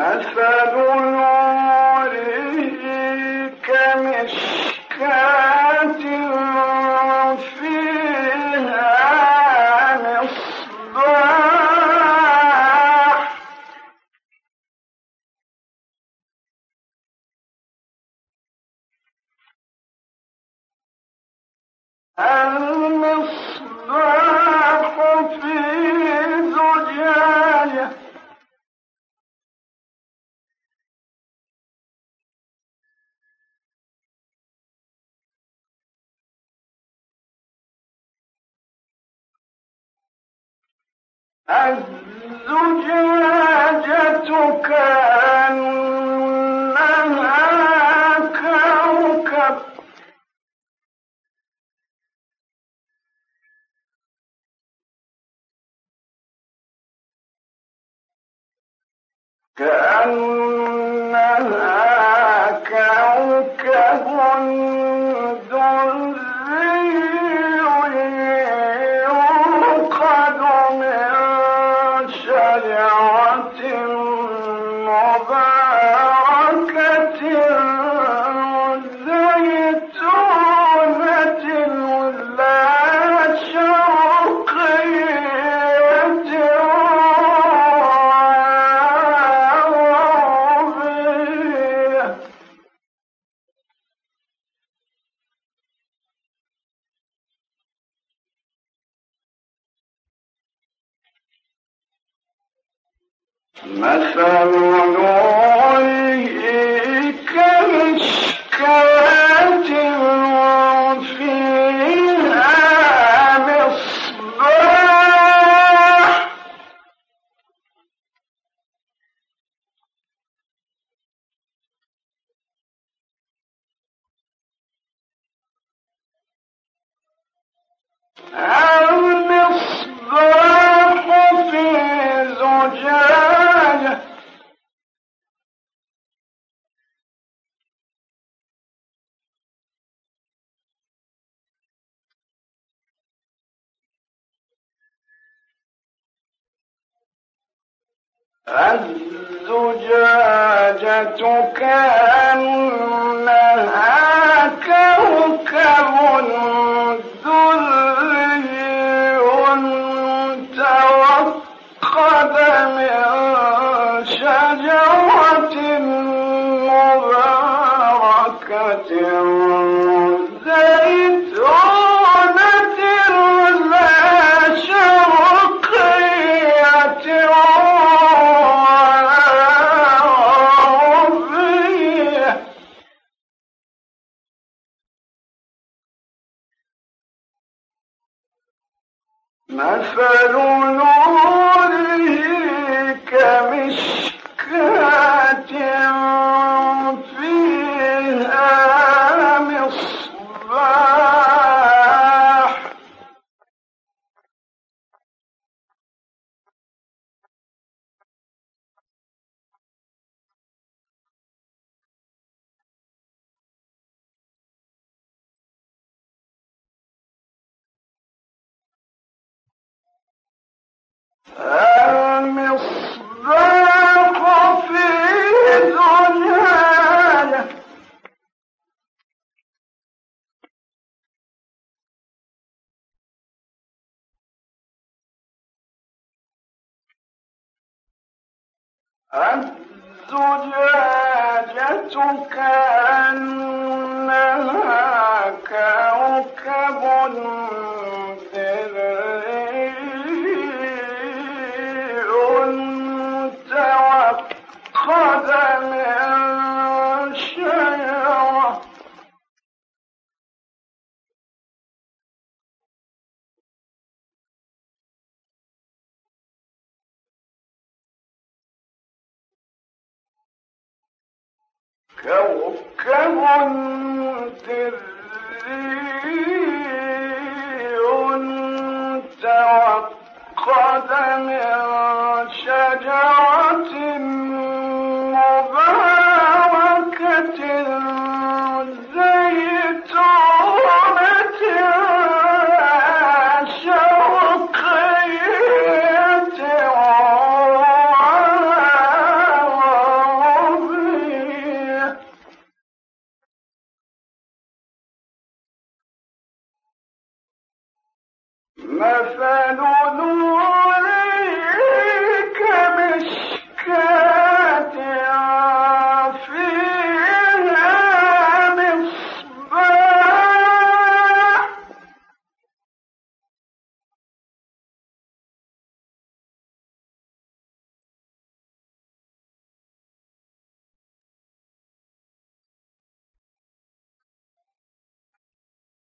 مثل نوره كمشكاه كأنها كوكب الزجاجة كأنها كوكب دري توقد من شجرة مباركة. الزجاجة كأنها كوكب دري توقد من من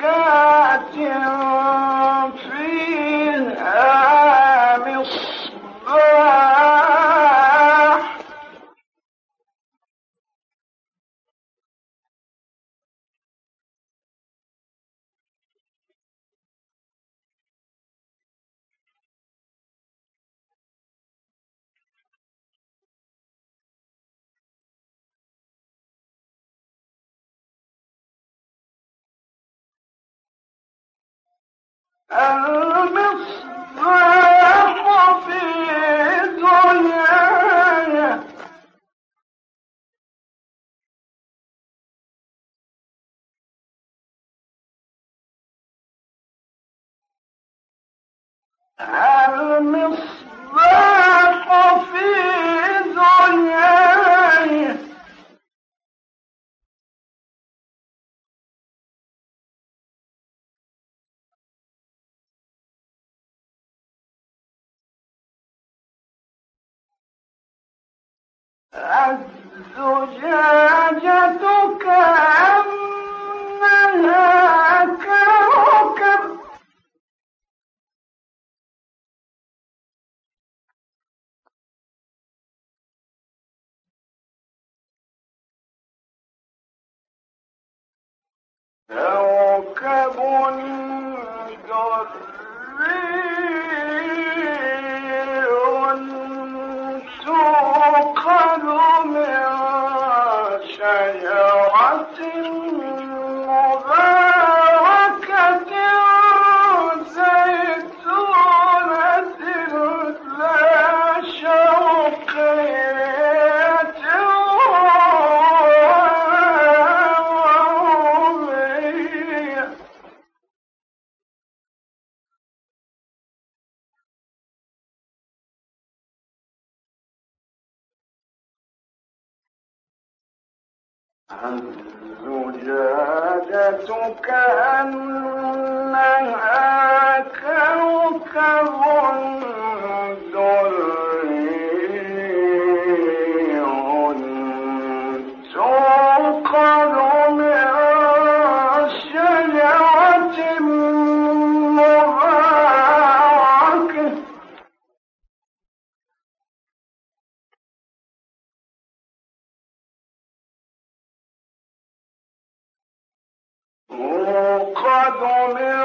كمشكاة المصباح الزجاجة من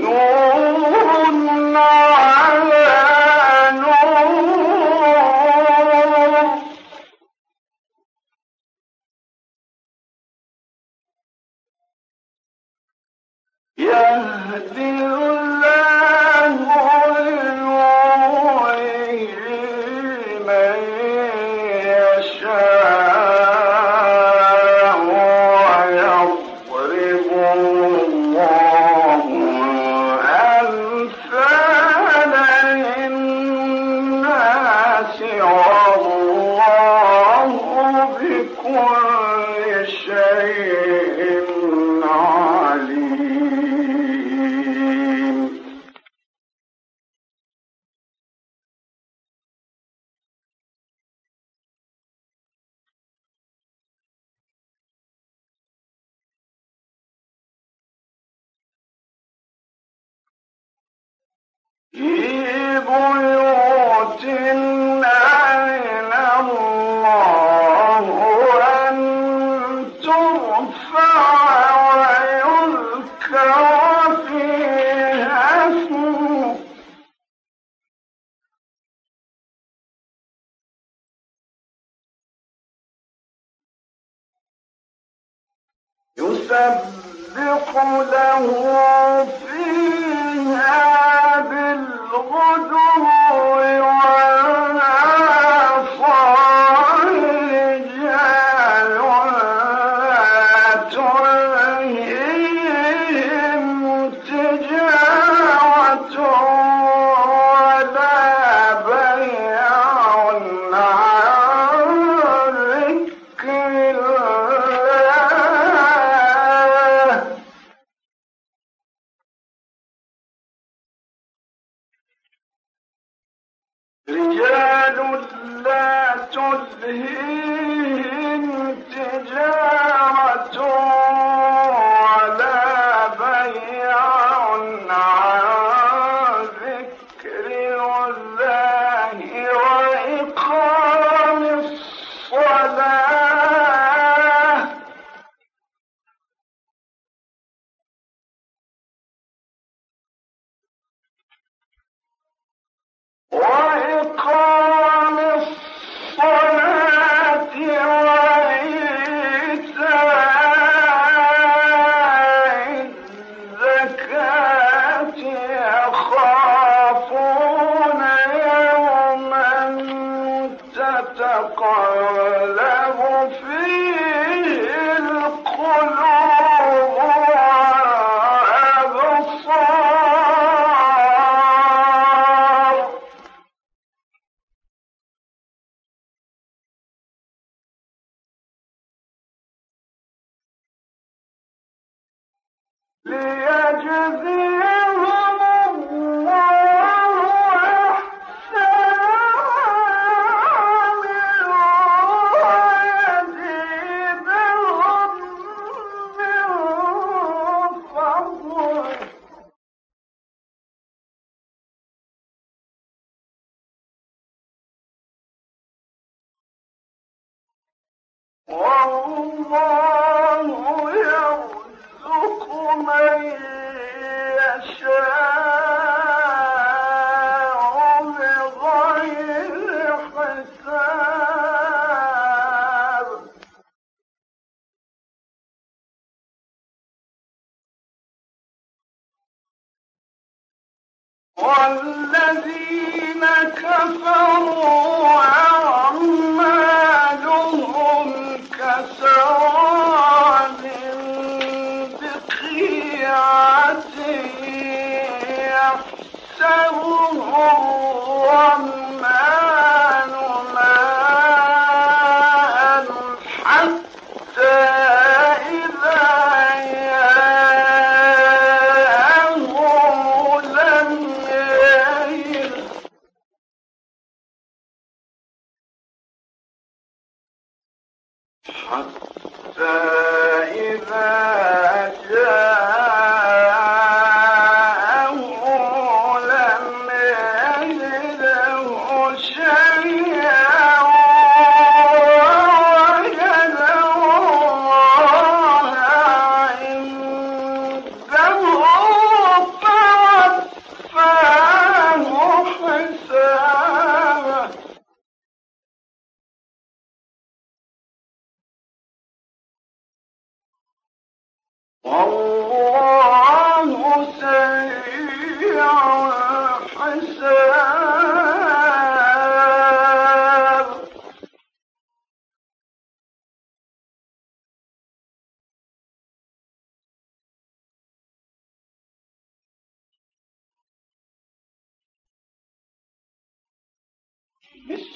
نور Yeah. تتقلب حتى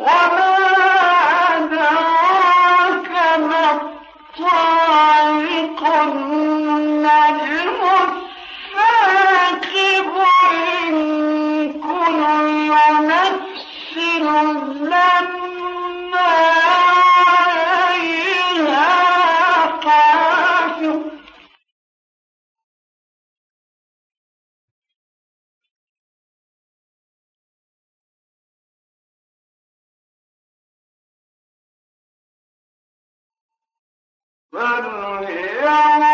One Yeah.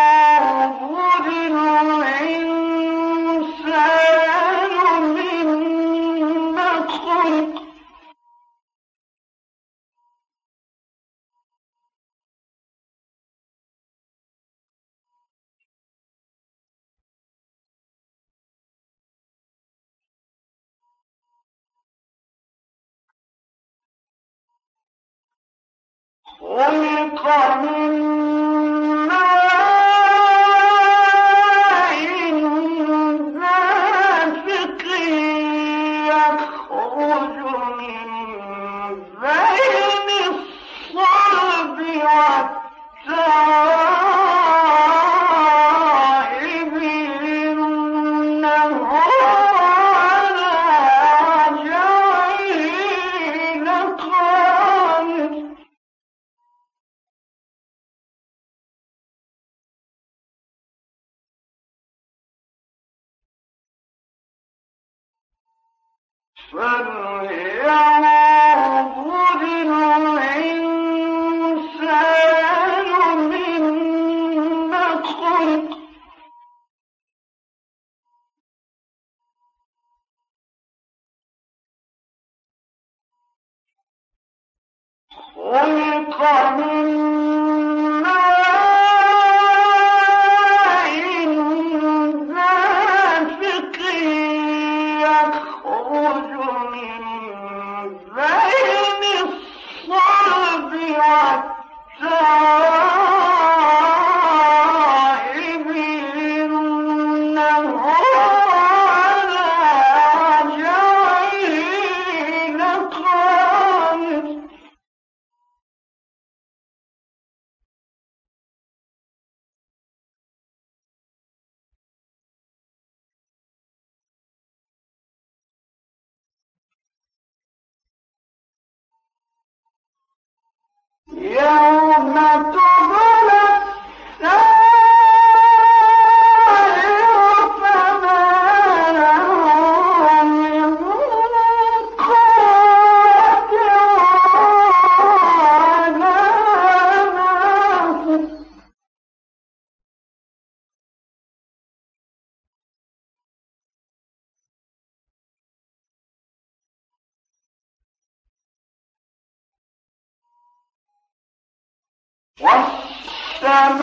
بسم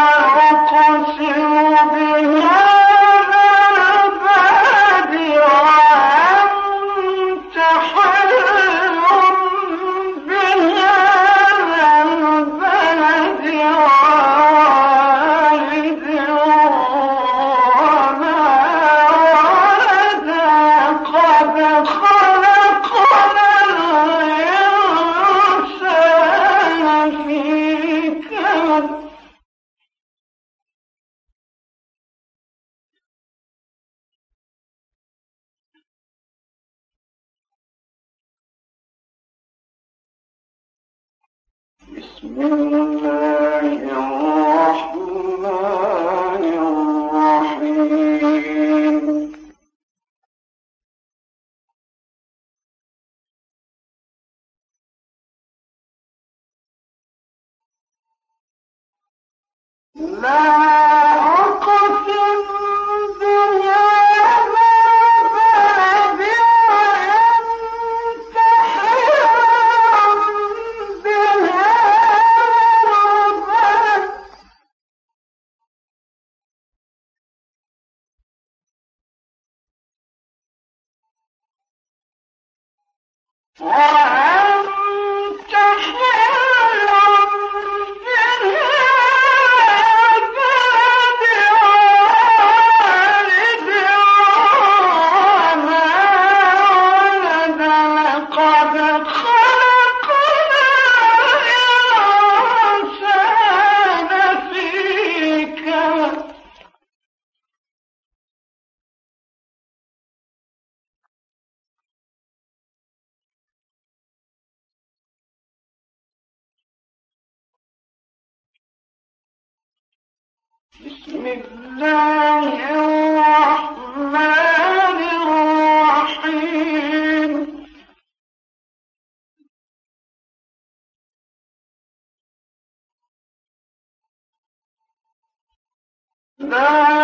لا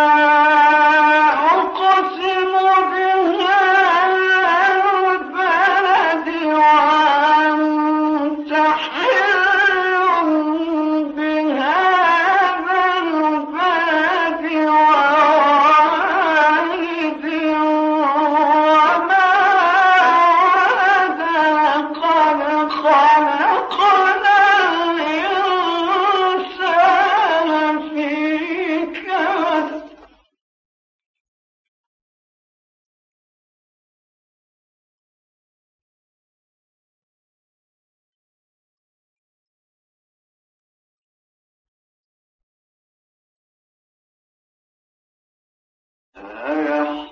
ألم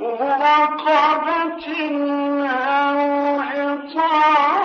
رقبة أو عطام